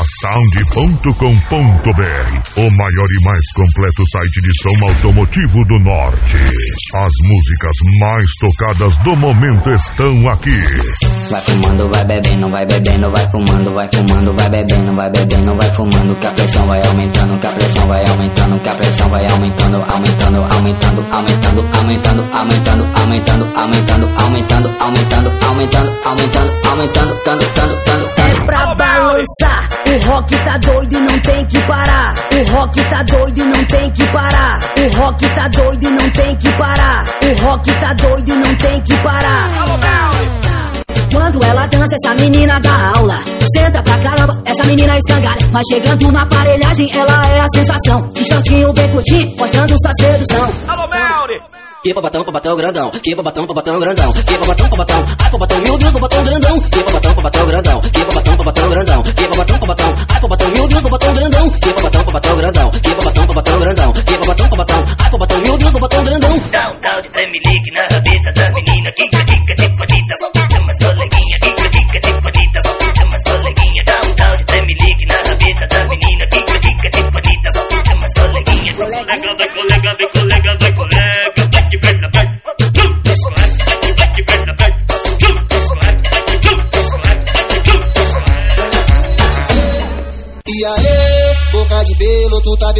Parasound.com.br O maior e mais completo site de som automotivo do Norte. As músicas mais tocadas do momento estão aqui. Vai fumando, vai bebendo, vai bebendo, vai fumando, vai fumando, vai bebendo, vai bebendo, vai fumando, que a pressão vai aumentando, que a pressão vai aumentando, que a pressão vai aumentando, aumentando, aumentando, aumentando, aumentando, aumentando, aumentando, aumentando, aumentando, aumentando, aumentando, aumentando, aumentando, tanto, tanto, tanto, tanto. É pra balançar, o rock tá doido e não tem que parar. O rock tá doido e não tem que parar. O rock tá doido e não tem que parar. O rock tá doido e não tem que parar. Quando ela dança, essa menina dá aula. Senta pra caramba, essa menina escangalha. Mas chegando na aparelhagem, ela é a sensação. De shortinho bem curtinho, mostrando sua sedução. Alô, Melri! Que babatão, babatão grandão. Que babatão, babatão grandão. Que babatão, babatão. Ai, babatão, meu Deus, babatão grandão. Que babatão, babatão grandão. Que babatão, babatão grandão. Que babatão, babatão. Ai, babatão, meu Deus, babatão grandão. Que babatão,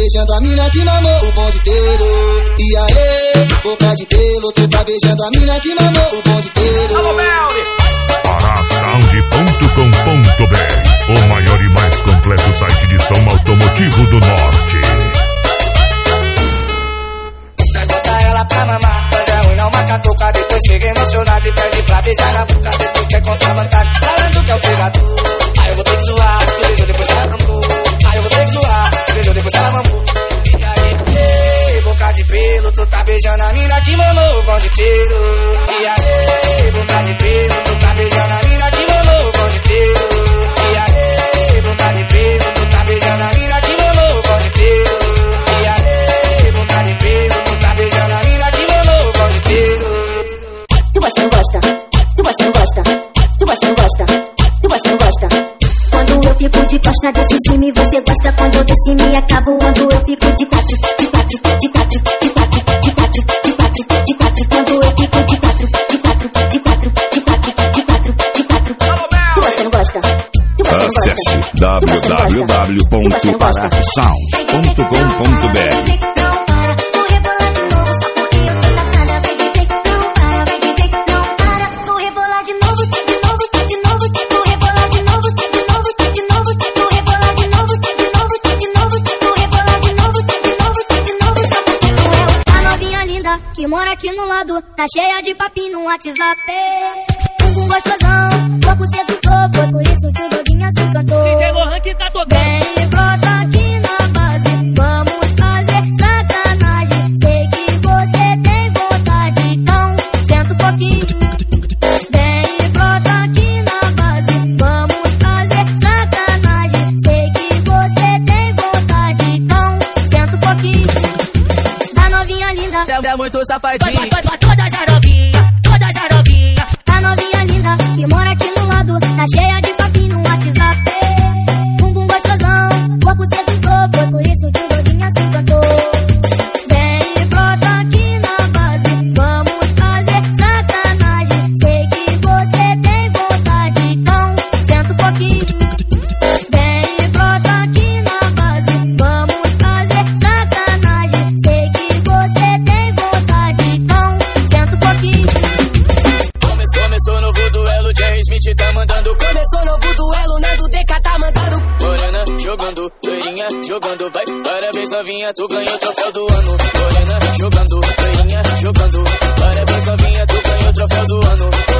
beijando a mina que mamou o bonde inteiro. E aí, boca de pelo, tu tá beijando a mina que mamou o bonde inteiro. Beijando a mina que mamou o bonde inteiro. E aí, boca de pelo, tu tá beijando a mina que mamou o bonde inteiro. E aí, boca de pelo, tu tá beijando a mina que mamou o bonde inteiro. E aí, boca de pelo, tu tá beijando a mina que mamou o bonde. Tu gosta, não gosta? Tu gosta, não gosta? Tu gosta, não gosta? Tu gosta, não gosta? Quando eu fico de costa desse cima e você gosta quando eu desci me acabo quando eu fico de quatro, de Lado, tá cheia de papinho no WhatsApp. Um gostosão, corpo sedutor, por isso que Lohan que tá tocando. Vem, brota aqui na base, vamos fazer sacanagem. Sei que você tem vontade, então senta um pouquinho. Vem, brota aqui na base, vamos fazer sacanagem. Sei que você tem vontade, então senta um pouquinho. Da novinha linda, É muito safadinho. Tá mandando. Começou novo duelo, Nando DK tá mandando. Morena jogando, loirinha jogando, vai. Parabéns novinha, tu ganhou o troféu do ano. Morena jogando, loirinha jogando. Parabéns novinha, tu ganhou o troféu do ano.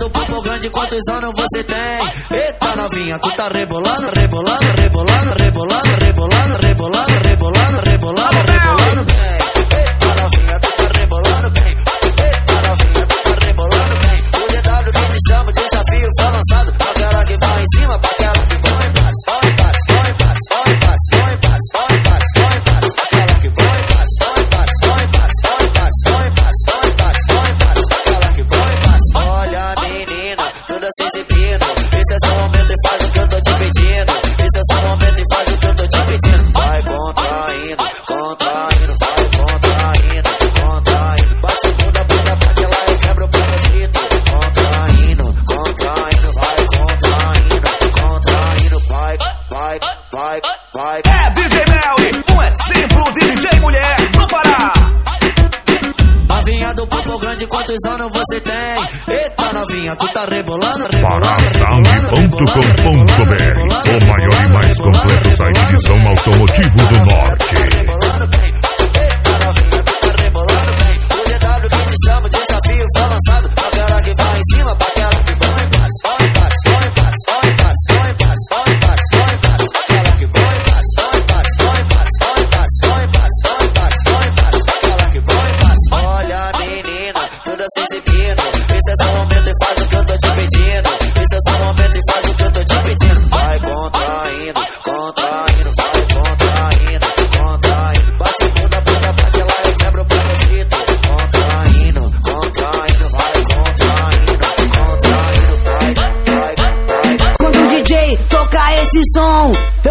do papo grande, quantos anos você tem? Eita novinha, tu tá rebolando, rebolando, rebolando, rebolando, rebolando. rebolando. Novinha, tu tá rebolando, rebolando, Parasound.com.br O maior e mais completo site de som automotivo do norte.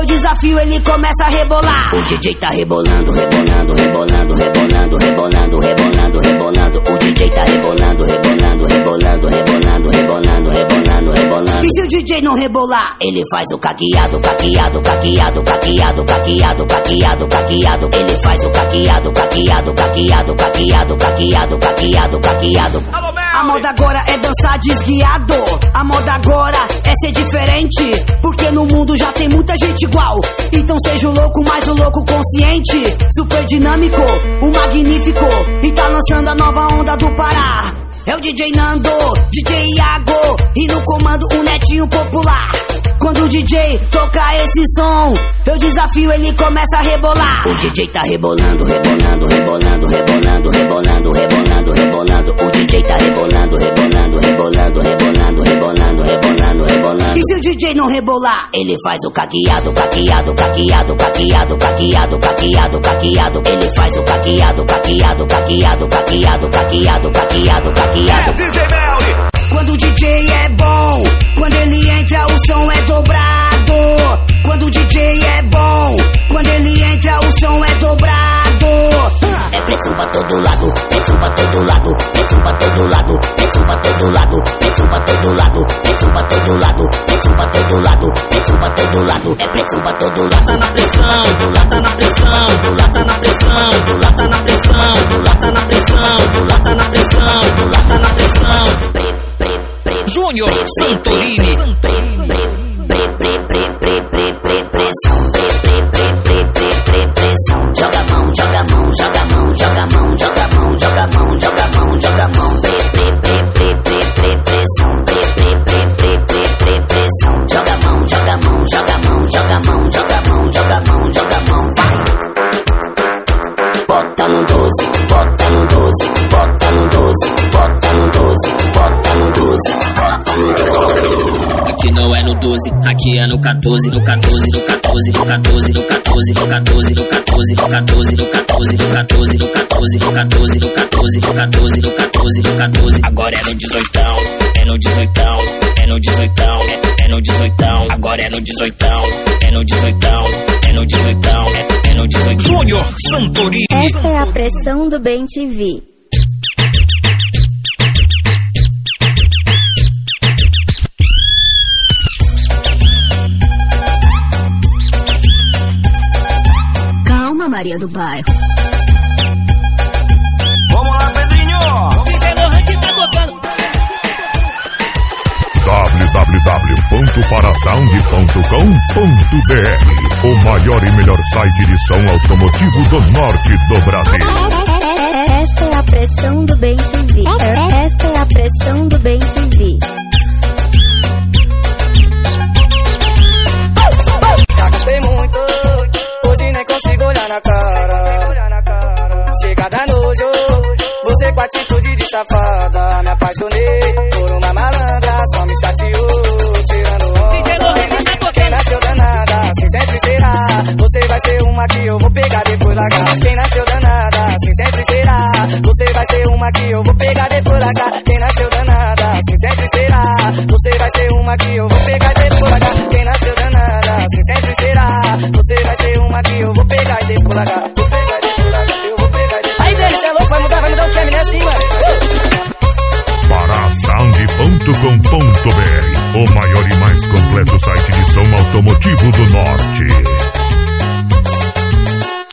Desafio ele começa a rebolar. O DJ tá rebolando, rebolando, rebolando, rebolando, rebolando, rebolando, rebolando. O DJ tá rebolando, rebolando, rebolando, rebolando, rebolando, rebolando, rebolando. E se o DJ não rebolar? Ele faz o caqueado, caqueado, caqueado, caqueado, caqueado, caqueado, caqueado. Ele faz o caqueado, caqueado, caqueado, caqueado, caqueado, caqueado, caqueado. A moda agora é dançar desguiado. A moda agora é ser diferente. Porque no mundo já tem muita gente igual. Então seja o louco, mais o louco consciente. Super dinâmico, o magnífico. E tá lançando a nova onda do Pará. É o DJ Nando, DJ Iago. E no comando o netinho popular. Quando o DJ tocar esse som, eu desafio ele começa a rebolar. O DJ tá rebolando, rebolando, rebolando, rebolando, rebolando, rebolando, rebolando. O DJ tá rebolando, rebolando, rebolando, rebolando, rebolando, rebolando, rebolando. E se o DJ não rebolar? Ele faz o caqueado, caqueado, caqueado, caqueado, caqueado, caqueado, caqueado. Ele faz o caqueado, caqueado, caqueado, caqueado, caqueado, caqueado, É caqueado. DJ Mel, Quando o DJ é bom, quando ele entra o som é dobrado. Quando o DJ é bom, quando ele entra o som é dobrado. É preto pra todo lado, preto pra todo lado, preto pra todo lado, preto pra todo lado, preto pra todo lado, preto pra todo lado, preto pra todo lado, preto pra todo lado, é preto pra todo lado. Tá na pressão, tá na pressão, tá na pressão, tá na pressão, tá na pressão, tá na pressão, Santorini, no 12, aqui é no 14, no 14, no 14, no 14, no 14, no 14, no 14, no 14, no 14, no 14, no 14, no 14, no 14, no 14, no 14, no 14. Agora é no 18, é no 18, é no 18, é, é no 18. Agora é no 18, é no 18, é no 18, é, é no 18. Júnior Santorini. Esta é a pressão do Bem TV. Maria do Bairro. Vamos lá, Pedrinho. www.parasound.com.br O maior e melhor site de som automotivo do norte do Brasil. Esta é a pressão do Bem. Esta é a pressão do Bem. cara. Chega da nojo, você com atitude de safada. Me apaixonei por uma malandra, só me chateou, tirando onda. Quem nasceu danada, sem sempre será. Você vai ser uma que eu vou pegar depois da cara. Quem nasceu danada, assim sempre será. Você vai ser uma que eu vou pegar depois da cara. Quem nasceu danada, sem sempre será. Você vai ser uma que eu vou